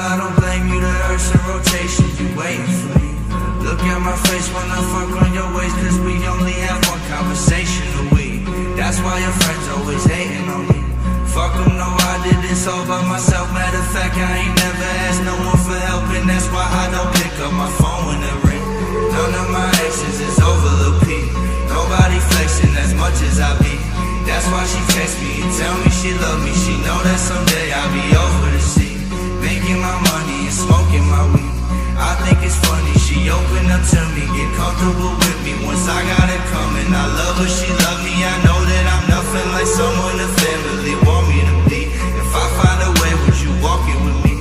I don't blame you. The earth's in rotation, you waiting for me. Look at my face when I fuck on your waist, cause we only have one conversation a week. That's why your friends always hating on me. Fuck them, no, I did this all by myself. Matter of fact, I ain't never asked no one for help, and that's why I don't pick up my phone when it ring. None of my exes is over the peak. Nobody flexing as much as I be. That's why she text me and tell me she love me. She know that someday I'll be comfortable with me once I got it coming. I love her, she love me. I know that I'm nothing like someone the family want me to be. If I find a way, would you walk it with me?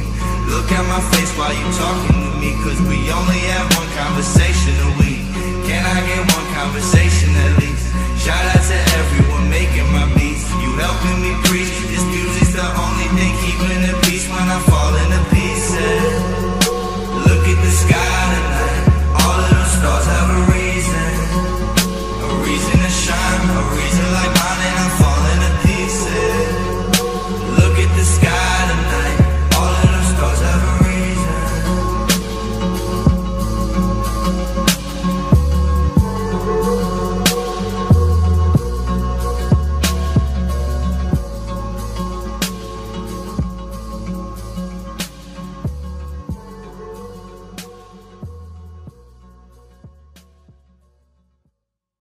Look at my face while you talking to me, cause we only have one conversation a week. Can I get one conversation at least? Shout out to everyone making my beats. You helping me preach. This music's the only thing keeping the peace when I fall into pieces.